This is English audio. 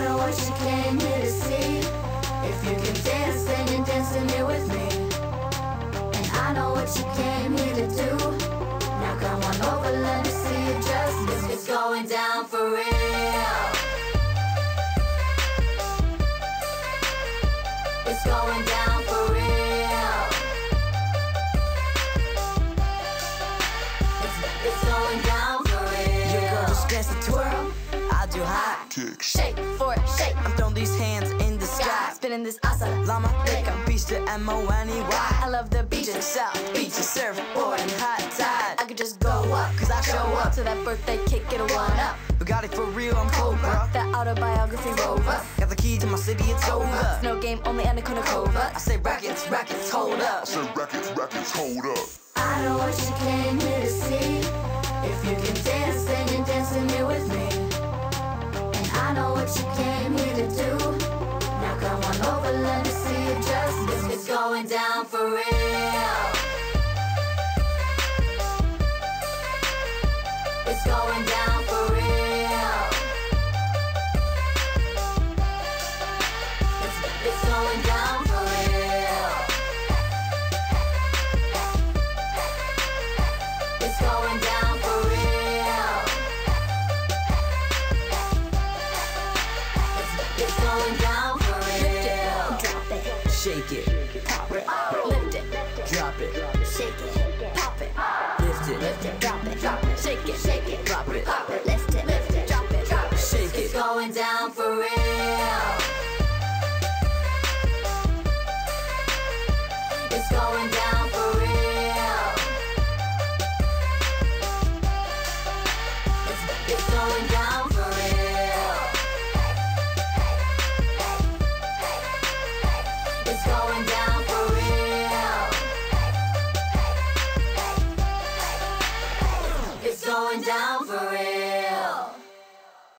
Know what you came here to see. If you can dance, then you're dancing here with me. And I know what you came here to do. Now come on over, let me see you just. It's going down for I do hot. Shake for it, shake. I'm throwing these hands in the sky. Spinning this asa. Llama, lick, I'm beach to M-O-N-E-Y. I love the beaches. Beaches, south, beaches, surfboard, and hot tide. I could just go up, cause I show up to that birthday cake, get a one up. Bugatti for real, I'm Cobra. That autobiography rover. Got the key to my city, it's over. No game, only Anaconda Cova. I say rackets, rackets, hold up. I say rackets, rackets, hold up. I know what you came here to see. If you can dance, going down for real. It's going down for real. It's, it's going down for real. It's going down for real. It's, it's going down for real. Drop it, Shake it, drop it, shake it, pop it, lift it, lift it, drop it, drop it, shake it, shake it, drop it, pop it, lift it, lift it, drop it, drop it, shake It's it. going down for real. It's going down for real. It's, it's going down going down for real.